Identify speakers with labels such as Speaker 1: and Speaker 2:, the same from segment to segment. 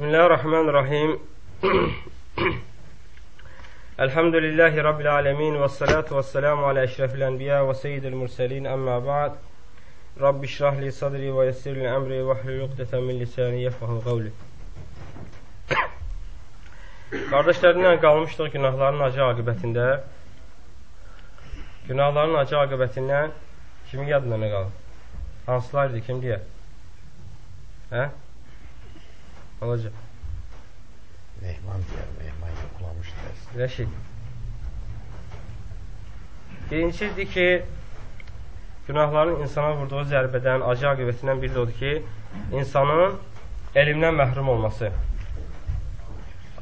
Speaker 1: Bismillahirrahmanirrahim. Elhamdülillahi Rabbil alemin və salatu və selamu alə əşrəfil ənbiya və seyyidil mürsəlin əmmə ba'd. Rabbi şrahli sadri və yessirli əmri və hlul uqdətən min lisani yefqahu qavli. Qardaşlarımla qalmışdıq günahların acı aqibətində. Günahların acı aqibətindən kimin yadına nə qalır? Hansılardır, kim deyə? Hə? Olacaq.
Speaker 2: Mehman deyər, mehman yoxlamış dərs.
Speaker 1: Rəşid. Birincisidir ki, günahların insana vurduğu zərbədən, acı aqibətindən biri də odur ki, insanın elmdən məhrum olması.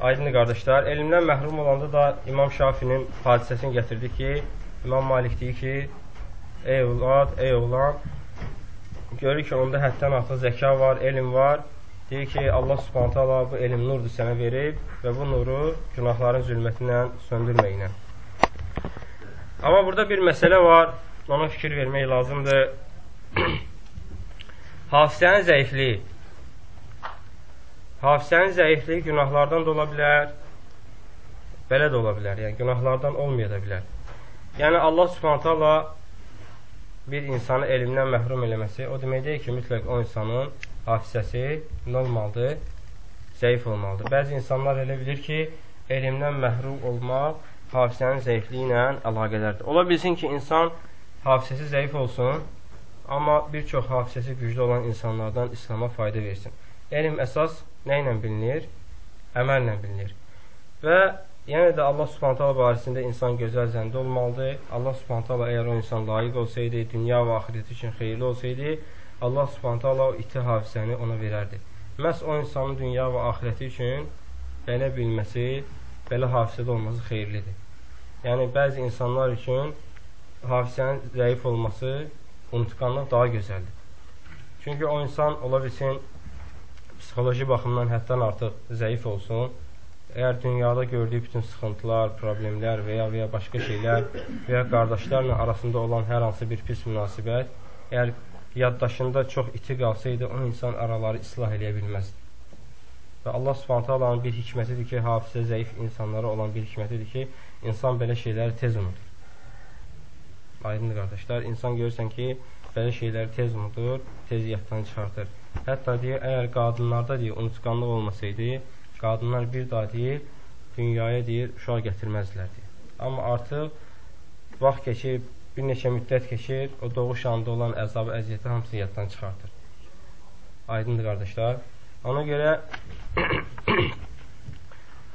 Speaker 1: Aydın qardaşlar, elmdən məhrum olanda da İmam Şafinin hadisəsini gətirdi ki, İmam Malik deyir ki, ey evlad, ey oğlan, görür ki, onda həddən artıq zəka var, elm var, Deyir ki, Allah subhanət hala bu elm nurdur sənə verib və bu nuru günahların zülmətindən söndürməklə. Amma burada bir məsələ var, ona fikir vermək lazımdır. Hafizənin zəifliyi. Hafizənin zəifliyi günahlardan da ola bilər, belə də ola bilər, yəni günahlardan olmaya da bilər. Yəni Allah subhanət hala bir insanı elmdən məhrum eləməsi, o demək deyil ki, mütləq o insanın hafizəsi normaldır, zəif olmalıdır. Bəzi insanlar elə bilir ki, elmdən məhrum olmaq hafizənin zəifliyi ilə əlaqələrdir. Ola bilsin ki, insan hafizəsi zəif olsun, amma bir çox hafizəsi güclü olan insanlardan İslama fayda versin. Elm əsas nə ilə bilinir? Əməllə bilinir. Və yəni də Allah Subhanahu taala barəsində insan gözəl zəndə olmalıdır. Allah Subhanahu taala əgər o insan layiq olsaydı, dünya və axirət üçün xeyirli olsaydı, Allah subhanət hala o iti hafizəni ona verərdi. Məhz o insanın dünya və axirəti üçün belə bilməsi, belə hafizədə olması xeyirlidir. Yəni, bəzi insanlar üçün hafizənin zəif olması, unutqanlıq daha gözəldir. Çünki o insan ola bilsin, psixoloji baxımdan həddən artıq zəif olsun, əgər dünyada gördüyü bütün sıxıntılar, problemlər və ya, və ya başqa şeylər və ya qardaşlarla arasında olan hər hansı bir pis münasibət, əgər yaddaşında çox iti qalsaydı, o insan araları islah eləyə bilməzdi. Və Allah subhanətə alanın bir hikmətidir ki, hafizə zəif insanlara olan bir hikmətidir ki, insan belə şeyləri tez unudur. Aydındır qardaşlar, insan görürsən ki, belə şeyləri tez unudur, tez yaddan çıxardır. Hətta deyir, əgər qadınlarda deyir, unutqanlıq olmasaydı, qadınlar bir daha deyir, dünyaya deyir, uşaq gətirməzdilər deyir. Amma artıq vaxt keçib, bir neçə müddət keçir, o doğuş anda olan əzabı, əziyyəti hamısını yaddan çıxartır. Aydındır, qardaşlar. Ona görə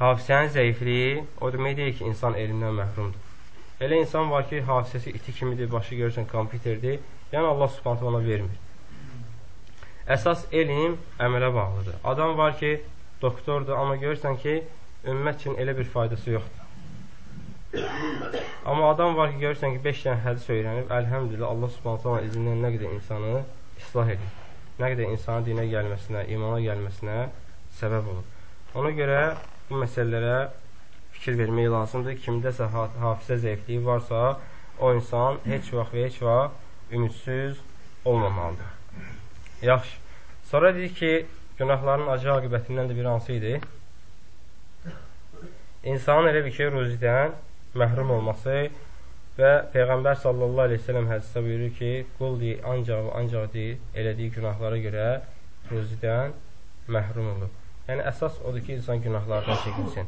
Speaker 1: hafizənin zəifliyi o demək deyil ki, insan elmdən məhrumdur. Elə insan var ki, hafizəsi iti kimidir, başı görürsən kompüterdir, yəni Allah subhanətə ona vermir. Əsas elm əmələ bağlıdır. Adam var ki, doktordur, amma görürsən ki, ümmət üçün elə bir faydası yoxdur. Amma adam var ki, görürsən ki, 5 dənə hədis öyrənib, əlhəmdülillah Allah Subhanahu izindən nə qədər insanı islah edir. Nə qədər insanın dinə gəlməsinə, imana gəlməsinə səbəb olur. Ona görə bu məsələlərə fikir vermək lazımdır. Kimdəsə hafizə zəifliyi varsa, o insan heç vaxt və heç vaxt ümidsiz olmamalıdır. Yaxşı. Sonra deyir ki, günahların acı aqibətindən də bir hansı idi? İnsanın elə bir ki, ruzidən məhrum olması və Peyğəmbər sallallahu aleyhi ve sellem hədisdə buyurur ki, qul deyir, ancaq ancaq deyir, elədiyi günahlara görə ruzidən məhrum olur. Yəni, əsas odur ki, insan günahlardan çəkinsin.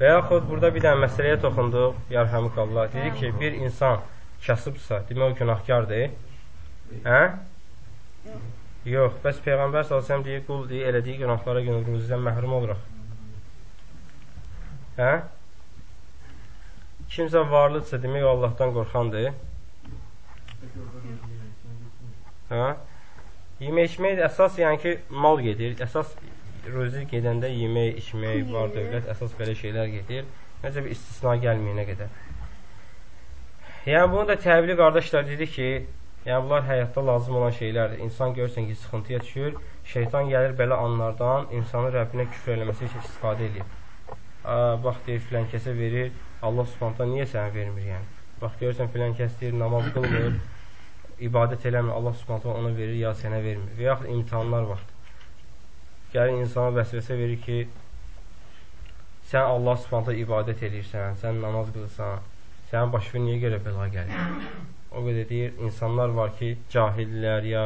Speaker 1: Və yaxud burada bir dənə məsələyə toxunduq, yarhamıq Allah. Dedi ki, bir insan kasıbsa, demək o günahkardır. Hə? Yox, bəs Peyğəmbər s.ə.v deyir, qul deyir, elədiyi günahlara görə ruzidən məhrum oluruq. Hə? Kimsə varlıdsa demək Allahdan qorxandır. Hə? Yemək içmək əsas yəni ki, mal gedir. Əsas ruzi gedəndə yemək, içmək, var dövlət, əsas belə şeylər gedir. Necə bir istisna gəlməyənə qədər. Yəni bunu da təbliğ qardaşlar dedi ki, yəni bunlar həyatda lazım olan şeylərdir. İnsan görürsən ki, sıxıntıya düşür, şeytan gəlir belə anlardan insanın Rəbbinə küfr eləməsi üçün istifadə edir. Bax deyir, filan kəsə verir, Allah subhanətə niyə sənə vermir yəni? Bax, görürsən, filan kəs deyir, namaz qılmır, ibadət eləmir, Allah subhanətə ona verir, ya sənə vermir. Və yaxud imtihanlar vaxtı. gəlir insana vəsvəsə verir ki, sən Allah subhanətə ibadət edirsən, sən namaz qılırsan, sənin başına niyə görə bəla gəlir? O qədər deyir, insanlar var ki, cahillər ya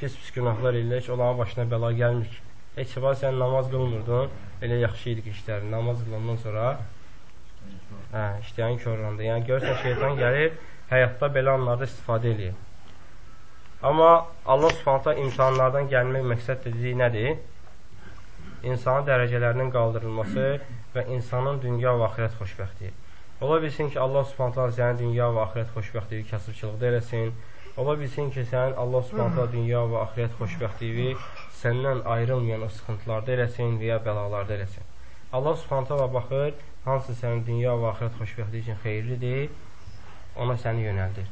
Speaker 1: pis-pis günahlar eləyir ki, onların başına bəla gəlmir ki. Heç var sən namaz qılmırdın, elə yaxşı idi ki, işlərin. Namaz qılandan sonra hə, işləyən körləndə. Yəni görürsən şeytan gəlir, həyatda belə anlarda istifadə eləyir. Amma Allah Subhanahu imtahanlardan gəlmək məqsəd dediyi nədir? İnsanın dərəcələrinin qaldırılması və insanın dünya və axirət xoşbəxtliyi. Ola bilsin ki, Allah Subhanahu səni dünya və axirət xoşbəxtliyi kasıbçılıqda eləsin. Ola bilsin ki, sənin Allah Subhanahu dünya və axirət xoşbəxtliyi səndən ayrılmayan o sıxıntılarda eləsin və ya bəlalarda eləsin. Allah Subhanahu baxır, hansı sənin dünya və axirət xoşbəxtliyi üçün xeyirlidir, ona səni yönəldir.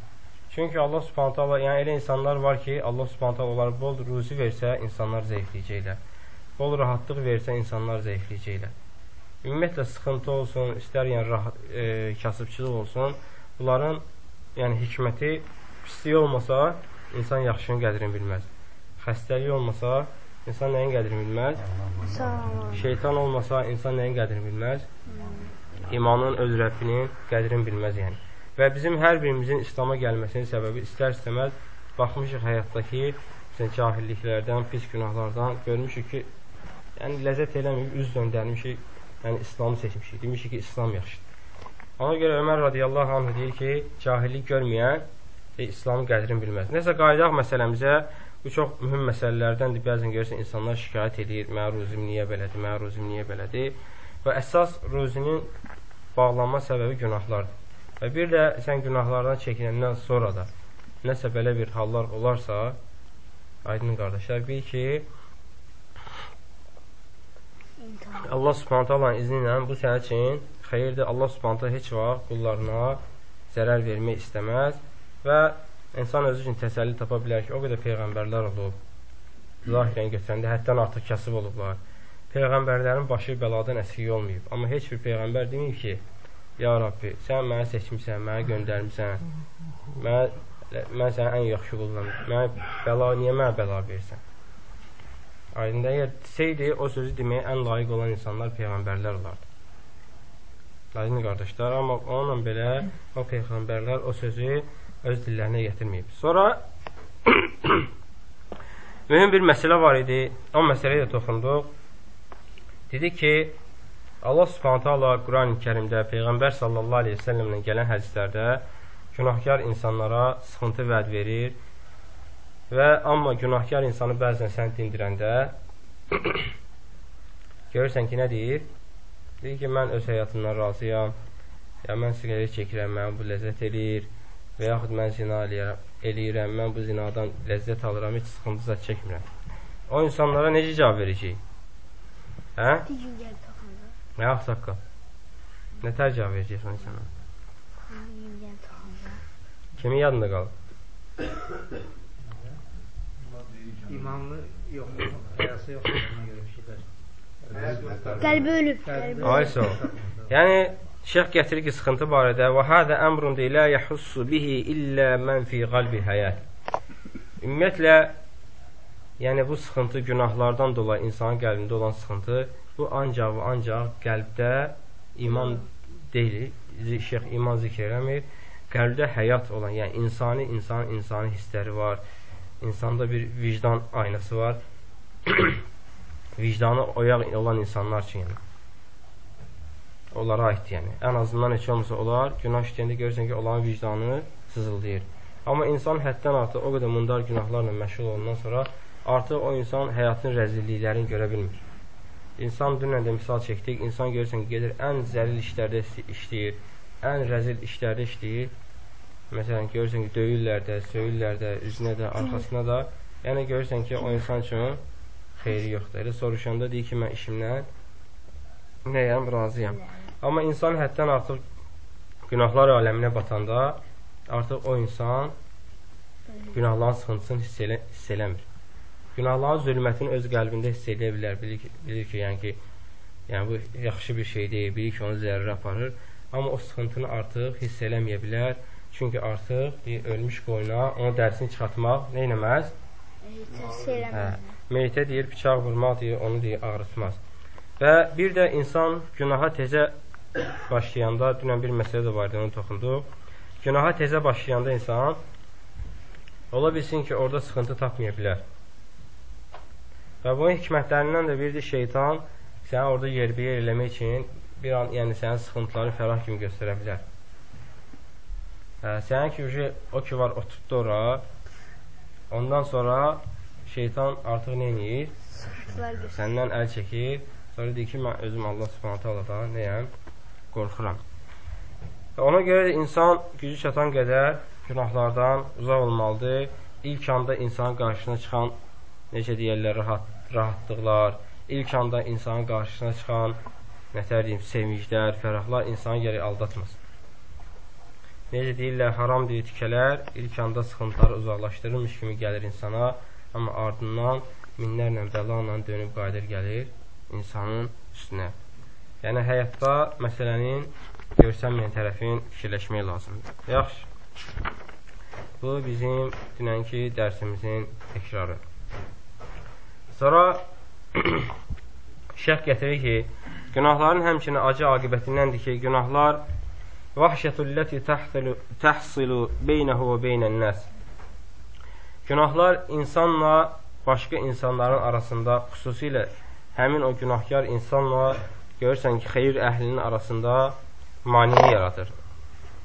Speaker 1: Çünki Allah Subhanahu taala, yəni elə insanlar var ki, Allah Subhanahu taala onlara bol ruzi versə, insanlar zəifləyəcəklər. Bol rahatlıq versə, insanlar zəifləyəcəklər. Ümumiyyətlə sıxıntı olsun, istər yəni rahat, e, kasıbçılıq olsun, bunların yəni hikməti pislik olmasa, insan yaxşının qədrini bilməz. Xəstəlik olmasa, insan nəyin qədrini bilməz? Şeytan olmasa, insan nəyin qədrini bilməz? İmanın öz Rəbbinin qədrini bilməz yəni. Və bizim hər birimizin İslama gəlməsinin səbəbi istər-istəməz baxmışıq həyatdakı cahilliklərdən, pis günahlardan görmüşük ki, yəni ləzzət eləməyib, üz döndərmişik, yəni İslamı seçmişik. Demişik ki, İslam yaxşıdır. Ona görə Ömər radiyallahu anh deyir ki, cahillik görməyən e, İslamın qədrini bilməz. Nəsə qayıdaq məsələmizə, bu çox mühüm məsələlərdəndir. Bəzən görürsən, insanlar şikayət edir, mənə ruzim niyə belədir, mənə ruzim niyə belədir. Və əsas ruzinin bağlanma səbəbi günahlardır. Və bir də sən günahlardan çəkinəndən sonra da nəsə belə bir hallar olarsa, aydın qardaşlar, bil ki, Allah subhanətə Allahın izni ilə bu sənin üçün xeyirdir. Allah subhanətə heç vaxt qullarına zərər vermək istəməz və insan özü üçün təsəlli tapa bilər ki, o qədər peyğəmbərlər olub, zahirən götürəndə həddən artıq kasıb olublar. Peyğəmbərlərin başı bəladan əskik olmayıb. Amma heç bir peyğəmbər deməyib ki, Ya Rabbi, sən məni seçmisən, məni göndərmisən. Mən mən sənin ən yaxşı qulunam. Mənə bəla niyə mənə bəla verirsən? Aydında əgər desəydi, o sözü deməyə ən layiq olan insanlar peyğəmbərlər olardı. Aydın qardaşlar, amma onunla belə o peyğəmbərlər o sözü öz dillərinə gətirməyib. Sonra mühüm bir məsələ var idi. O məsələyə də toxunduq. Dedi ki, Allah Subhanahu taala Quran-ı Kərimdə Peyğəmbər sallallahu əleyhi və səlləmlə gələn hədislərdə günahkar insanlara sıxıntı vəd verir və amma günahkar insanı bəzən sən dindirəndə görürsən ki, nə deyir? Deyir ki, mən öz həyatımdan razıyam. Ya mən siqaret çəkirəm, mən bu ləzzət eləyir və yaxud mən zina eləyirəm, mən bu zinadan ləzzət alıram, heç sıxıntı zət çəkmirəm. O insanlara necə cavab verəcək? Hə? Nə ağsaqqal? Nə tərcah verəcəksən insana? Kimin yadında qalıb?
Speaker 3: İmanlı yox, həyası yox, ona görə bir şeylər.
Speaker 4: Qəlbi ölüb.
Speaker 1: Ay sağ ol. Yəni Şeyx gətirir ki, sıxıntı barədə və hədə əmrun la yəhussu bihi illə mən fi qalbi həyat. Ümumiyyətlə, yəni bu sıxıntı günahlardan dolayı insanın qəlbində olan sıxıntı Bu ancaq və ancaq qəlbdə iman deyil, şeyx iman zikr eləmir. Qəlbdə həyat olan, yəni insani, insan, insani hissləri var. İnsanda bir vicdan aynası var. Vicdanı oyaq olan insanlar üçün yəni. Onlara aiddir yəni. Ən azından heç olmasa onlar günah işləyəndə görürsən ki, onların vicdanı sızıldayır. Amma insan həddən artıq o qədər mundar günahlarla məşğul olandan sonra artıq o insan həyatın rəzilliklərini görə bilmir. İnsan dünən də misal çəkdik, insan görürsən ki, gedir ən zəlil işlərdə işləyir, ən rəzil işlərdə işləyir. Məsələn, görürsən ki, döyürlər də, söyürlər də, üzünə də, arxasına da. Yəni görürsən ki, o insan üçün xeyri yoxdur. Elə soruşanda deyir ki, mən işimdən nəyəm, razıyam. Amma insan həddən artıq günahlar aləminə batanda artıq o insan günahların sıxıntısını hiss, elə, hiss eləmir. Günahların zülmətini öz qəlbində hiss edə bilər, bilir ki, bilir ki, yəni ki, yəni bu yaxşı bir şey deyil, bilir ki, onu zərrə aparır, amma o sıxıntını artıq hiss eləməyə bilər, çünki artıq deyir, ölmüş qoyuna onun dərisini çıxartmaq nə eləməz. Hə, meyitə deyir, bıçaq vurmaq deyir, onu deyir, ağrıtmaz. Və bir də insan günaha tezə başlayanda, dünən bir məsələ də vardı, onu toxunduq. Günaha tezə başlayanda insan ola bilsin ki, orada sıxıntı tapmaya bilər. Və bunun hikmətlərindən də biridir şeytan səni orada yerbiyə eləmək üçün bir an, yəni sənin sıxıntıları fərah kimi göstərə bilər. Hə, sənin ki, o ki var, oturtdu ora, ondan sonra şeytan artıq nə edir? Səndən əl çəkir, sonra deyir ki, mən özüm Allah subhanətə Allahdan nəyəm? Qorxuram. Və ona görə də insan gücü çatan qədər günahlardan uzaq olmalıdır. İlk anda insanın qarşısına çıxan, necə deyərlər, rahat, rahatlıqlar, ilk anda insanın qarşısına çıxan, nətər deyim, sevinclər, fərahlar insanı gərək aldatmasın. Necə deyirlər, haram deyir tikələr, ilk anda sıxıntıları uzaqlaşdırılmış kimi gəlir insana, amma ardından minlərlə bəlanla dönüb qayıdır gəlir insanın üstünə. Yəni, həyatda məsələnin görsənməyən tərəfin fikirləşmək lazımdır. Yaxşı. Bu bizim dünənki dərsimizin təkrarı. Sonra şərh gətirir ki, günahların həmçinin acı aqibətindəndir ki, günahlar vahşətulləti təhsilu beynəhu və beynən nəs. Günahlar insanla başqa insanların arasında, xüsusilə həmin o günahkar insanla görürsən ki, xeyir əhlinin arasında maniyə yaradır.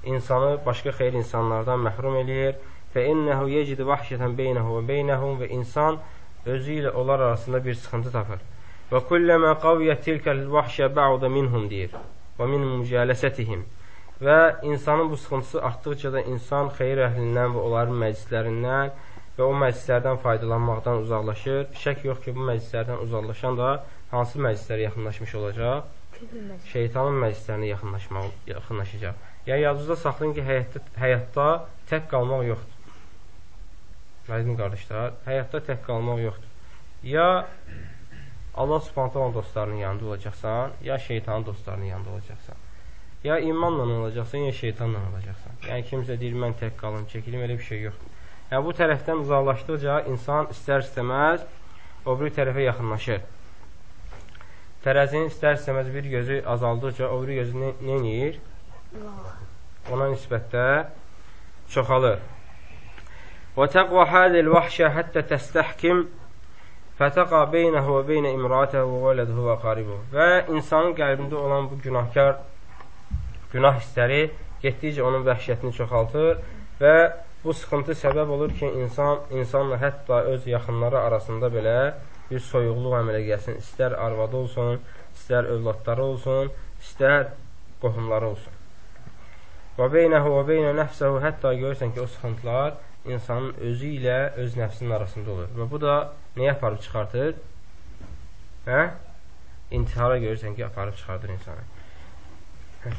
Speaker 1: İnsanı başqa xeyir insanlardan məhrum eləyir və innəhu yecidu vahşətən beynəhu və beynəhum və insan özü ilə onlar arasında bir sıxıntı tapır. Və kulləmə qaviyyət tilkəl vahşə bə'udə minhum deyir və min mücələsətihim və insanın bu sıxıntısı artdıqca da insan xeyir əhlindən və onların məclislərindən və o məclislərdən faydalanmaqdan uzaqlaşır. Şək yox ki, bu məclislərdən uzaqlaşan da hansı məclislərə yaxınlaşmış olacaq? şeytanın məclislərinə yaxınlaşacaq. Yəni, yadınızda saxlayın ki, həyatda, həyatda tək qalmaq yoxdur. Aydın qardaşlar, həyatda tək qalmaq yoxdur. Ya Allah subhanətə olan dostlarının yanında olacaqsan, ya şeytanın dostlarının yanında olacaqsan. Ya imanla olacaqsan, ya şeytanla olacaqsan. Yəni, kimsə deyir, mən tək qalım, çəkilim, elə bir şey yoxdur. Yəni, bu tərəfdən uzaqlaşdıqca insan istər-istəməz o bir tərəfə yaxınlaşır. Tərəzinin istər-istəməz bir gözü azaldıqca o biri gözü nə edir? Ona nisbətdə çoxalır. Və təqva hədil vəhşə həttə təstəhkim fətəqa beynəhu və beynə imratəhu və vələdhu və qaribu. Və insanın qəlbində olan bu günahkar günah hissləri getdikcə onun vəhşətini çoxaltır və bu sıxıntı səbəb olur ki, insan insanla hətta öz yaxınları arasında belə bir soyuqluq əmələ gəlsin. İstər arvadı olsun, istər övladları olsun, istər qohumları olsun. Və beynəhu və beynə nəfsəhu hətta görürsən ki, o sıxıntılar insanın özü ilə öz nəfsinin arasında olur. Və bu da nəyə aparıb çıxartır? Hə? İntihara görürsən ki, aparıb çıxardır insanı.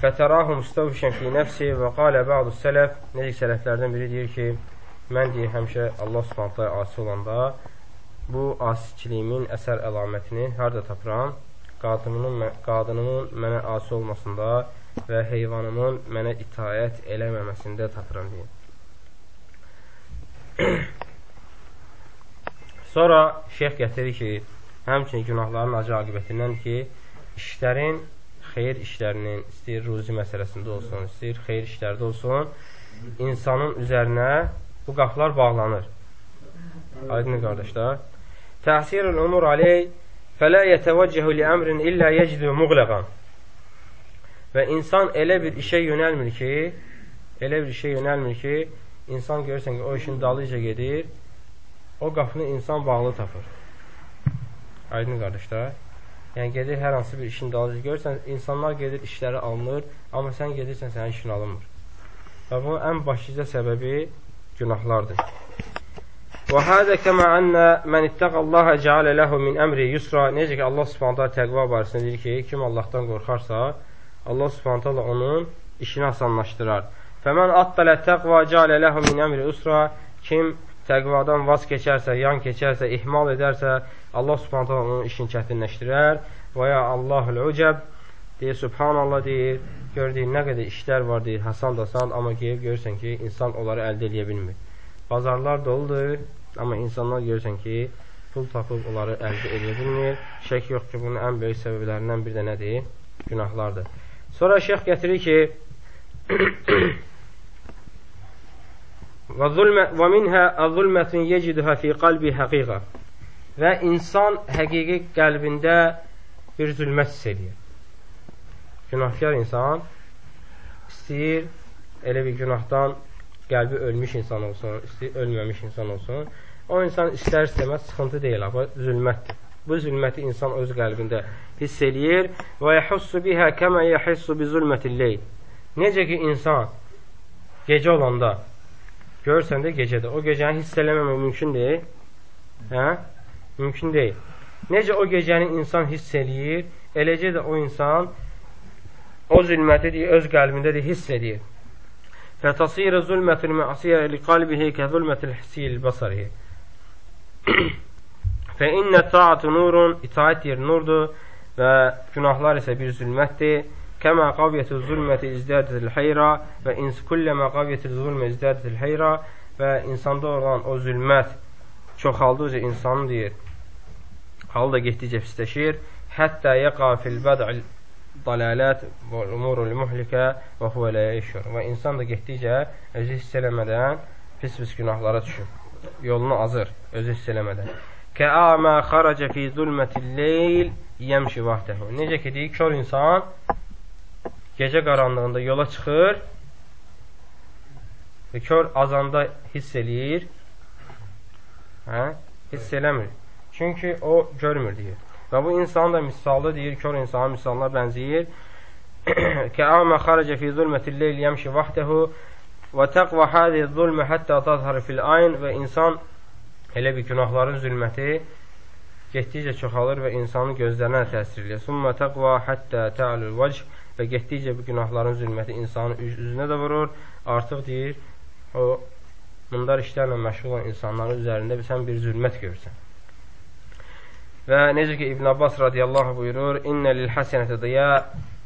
Speaker 1: Fətərahu müstəvşən fi nəfsi və qalə bə'du sələf Necə sələflərdən biri deyir ki, mən deyir həmişə Allah subhanətlə asi olanda bu asiçiliyimin əsər əlamətini harada tapıram? Qadınımın, qadınımın mənə asi olmasında və heyvanımın mənə itayət eləməməsində tapıram deyim. Sonra şeyx gətirir ki, həmçinin günahların acı aqibətindən ki, işlərin, xeyir işlərinin, istəyir ruzi məsələsində olsun, istəyir xeyir işlərdə olsun, insanın üzərinə bu qapılar bağlanır. Aydın qardaşlar. Təsirul umur aleyh fələ yətəvəccəhu li əmrin illə yecidu muğləqan. Və insan elə bir işə yönəlmir ki, elə bir işə yönəlmir ki, insan görürsən ki, o işin dalıca gedir, o qapını insan bağlı tapır. Aydın qardaşlar. Yəni, gedir hər hansı bir işin dalıca görürsən, insanlar gedir, işləri alınır, amma sən gedirsən, sənin işin alınmır. Və bunun ən başlıca səbəbi günahlardır. Və hədə kəmə ənnə mən ittəqallaha cəalə ləhu min əmri yusra. Necə ki, Allah subhanətə təqva barəsində deyir ki, kim Allahdan qorxarsa, Allah subhanətə onun işini asanlaşdırar. Fəmən attələ təqva cəalə ləhu min əmri usra. Kim təqvadan vaz keçərsə, yan keçərsə, ihmal edərsə, Allah subhanətə onun işini çətinləşdirər. Və ya Allahul ucəb deyir, subhanallah deyir, gördüyün nə qədər işlər var deyir, hasan da san, amma gəlib görürsən ki, insan onları əldə edə bilmir. Bazarlar doludur, amma insanlar görürsən ki, pul tapıb onları əldə edə bilmir. Şək yox ki, bunun ən böyük səbəblərindən bir də nədir? Günahlardır. Sonra şeyx gətirir ki, və minhə əzulmətun yecidhə fi qalbi həqiqə və insan həqiqi qəlbində bir zülmət hiss edir. Günahkar insan istəyir elə bir günahdan qəlbi ölmüş insan olsun, istəyir ölməmiş insan olsun. O insan istər istəməz sıxıntı deyil, bu zülmətdir. Bu zülməti insan öz qəlbində hiss eləyir və yəhussu bihə kəmə yəhussu bi zülmətil leyl. Necə ki insan gecə olanda Görürsən də gecədə. O gecəni hiss eləməmək mümkün deyil. Hə? Mümkün deyil. Necə o gecəni insan hiss eləyir, eləcə də o insan o zülməti deyir, öz qəlbində deyir, hiss edir. Li qalbihi kə zülmətil hissiyyil basarihi. Fə innə taatı nurun, itaət deyir, nurdur və günahlar isə bir zülmətdir. Kəmə qaviyyətü zulməti izdədətil heyra və ins kulləmə qaviyyətü zulmə izdədətil heyra və insanda olan o zülmət çoxaldıqca insanın deyir, halı da getdikcə pisləşir. Həttə yəqa fil bəd'il dalalət və umurul muhlikə və huvə lə yəşur. Və insan da getdikcə özü hiss eləmədən pis-pis günahlara düşür. Yolunu azır, özü hiss eləmədən. Kə'amə xaracə fi zulmətil leyl yəmşi vahdəhu. Necə ki, deyik, kör insan gecə qaranlığında yola çıxır və kör azanda hiss eləyir, hə? hiss eləmir. Çünki o görmür deyir. Və bu insan da misalı deyir, kör insana misalına bənzəyir. Kəamə xarəcə fi zulmətil leyl yəmşi vaxtəhu və təqva hədi zulmə həttə tazhar fil ayn və insan elə bir günahların zülməti getdikcə çoxalır və insanın gözlərinə təsir edir. Summa təqva həttə tə'lül vəch və getdikcə bu günahların zülməti insanın üzünə də vurur. Artıq deyir, o mundar işlərlə məşğul olan insanların üzərində sən bir zülmət görürsən. Və necə ki İbn Abbas radiyallahu buyurur, "İnnə lil hasenati diya"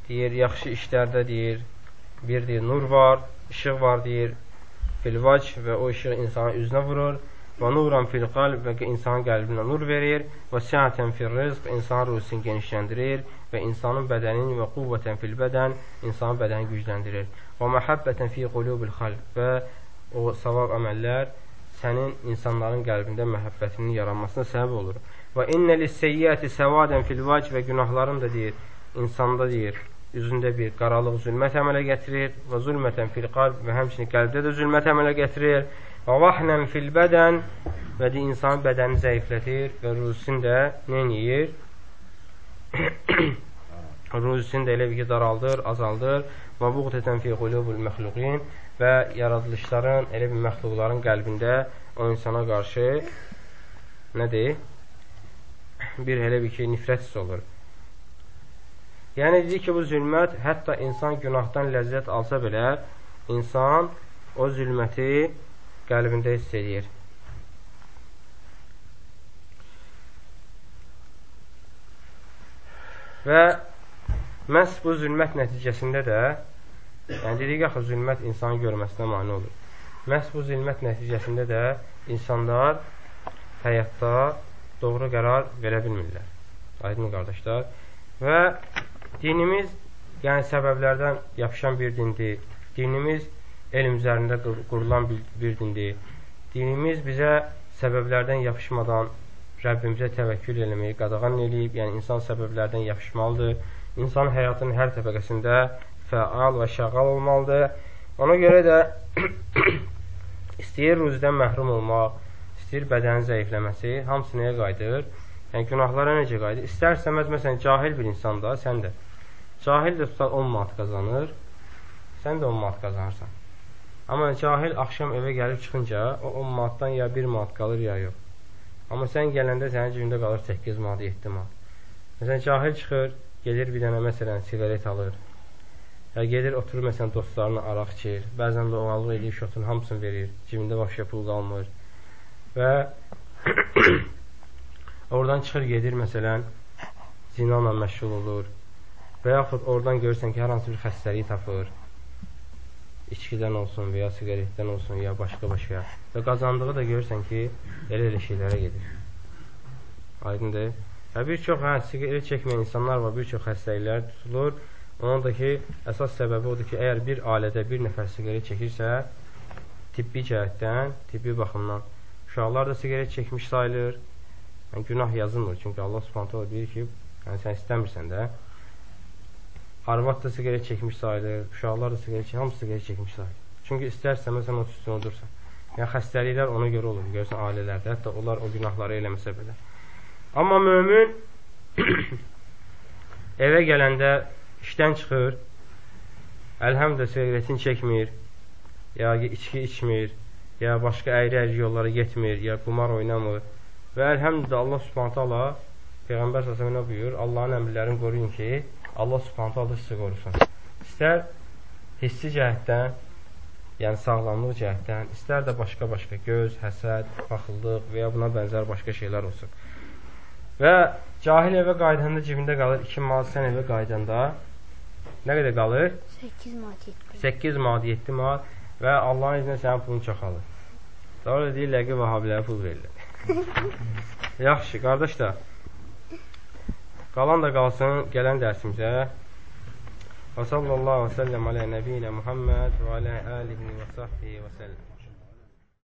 Speaker 1: deyir, yaxşı işlərdə deyir, bir deyir nur var, işıq var deyir, filvac və o işıq insanın üzünə vurur. Və nuran fil qalb və insanın qəlbinə nur verir. Və siətən fil rizq insanın ruhusunu genişləndirir və insanın bədənin və quvvətən fil bədən insanın bədəni gücləndirir. Və məhəbbətən fi qulubil xalq və o savab əməllər sənin insanların qəlbində məhəbbətinin yaranmasına səbəb olur. Və innə lis-seyyiəti səvadən fil vac və günahların da deyir, insanda deyir, üzündə bir qaralıq, zülmət əmələ gətirir və zülmətən fil qalb və həmçinin qəlbdə də zülmət əmələ gətirir Və vahnən fil bədən və də insan bədəni zəiflətir və ruzisin də neyir? ruzisin də elə bir ki, daraldır, azaldır və buğdətən fi qulubul məxluqin və yaradılışların, elə bir məxluqların qəlbində o insana qarşı nədir? Bir elə bir ki, nifrət hiss olur. Yəni, dedik ki, bu zülmət hətta insan günahdan ləzzət alsa belə, insan o zülməti qəlbində hiss edir. Və məhz bu zülmət nəticəsində də, yəni dedik axı, zülmət insanın görməsinə mani olur. Məhz bu zülmət nəticəsində də insanlar həyatda doğru qərar verə bilmirlər. Aydın qardaşlar. Və dinimiz, yəni səbəblərdən yapışan bir dindir. Dinimiz elm üzərində qurulan bir, dindir. Dinimiz bizə səbəblərdən yapışmadan Rəbbimizə təvəkkül eləməyi qadağan eləyib, yəni insan səbəblərdən yapışmalıdır. İnsan həyatının hər təbəqəsində fəal və şəğal olmalıdır. Ona görə də istəyir ruzdən məhrum olmaq, istəyir bədənin zəifləməsi, hamısı nəyə qayıdır? Yəni günahlara necə qayıdır? İstərsəməz, məsələn, cahil bir insan da, sən də. Cahil də tutar 10 manat qazanır, sən də 10 manat qazanırsan. Amma cahil axşam evə gəlib çıxınca o 10 manatdan ya 1 manat qalır ya yox. Amma sən gələndə sənin cibində qalır 8 manat, 7 manat. Məsələn, cahil çıxır, gedir bir dənə məsələn siqaret alır. Ya gedir oturur məsələn dostlarına araq içir. Bəzən də o alıq edir, şotun hamısını verir. Cibində başqa pul qalmır. Və oradan çıxır, gedir məsələn zina ilə məşğul olur. Və yaxud oradan görürsən ki, hər hansı bir xəstəliyi tapır içkidən olsun və ya siqaretdən olsun ya başqa-başqa və qazandığı da görürsən ki, elə-elə şeylərə gedir. Aydındır. Və bir çox hə, siqaret çəkməyən insanlar var, bir çox xəstəliklər tutulur. Onun da ki, əsas səbəbi odur ki, əgər bir ailədə bir nəfər siqaret çəkirsə, tibbi cəhətdən, tibbi baxımdan uşaqlar da siqaret çəkmiş sayılır. Yəni, günah yazılmır. Çünki Allah subhanətə deyir ki, yəni sən istəmirsən də, arvad da siqaret çəkmiş sayılır, uşaqlar da siqaret çəkmiş, hamısı siqaret çəkmiş sayılır. Çünki istərsən, sən o üstünə dursan. Yəni, xəstəliklər ona görə olur, görürsən, ailələrdə, hətta onlar o günahları eləməsə belə. Amma mömin evə gələndə işdən çıxır, əlhəmdə siqaretini çəkmir, ya içki içmir, ya başqa əyri-əyri yollara getmir, ya qumar oynamır. Və əlhəmdə Allah subhanətə Allah Peyğəmbər səsəmə nə buyur? Allahın əmrlərini qoruyun ki, Allah subhanətə Allah sizi qorusun. İstər hissi cəhətdən, yəni sağlamlıq cəhətdən, istər də başqa-başqa göz, həsəd, paxıllıq və ya buna bənzər başqa şeylər olsun. Və cahil evə qaydanda cibində qalır 2 manat, sən evə qaydanda nə qədər qalır?
Speaker 4: 8 manat 7
Speaker 1: 8 manat, 7 manat və Allahın izni sənin pulun çoxalır. Sonra deyirlər ki, vahabilərə pul verirlər. Yaxşı, qardaşlar. Qalan da qalsın gələn dərsimizə. Və sallallahu və səlləm alə nəbiyinə Muhammed və alə alihi və sahbihi və səlləm.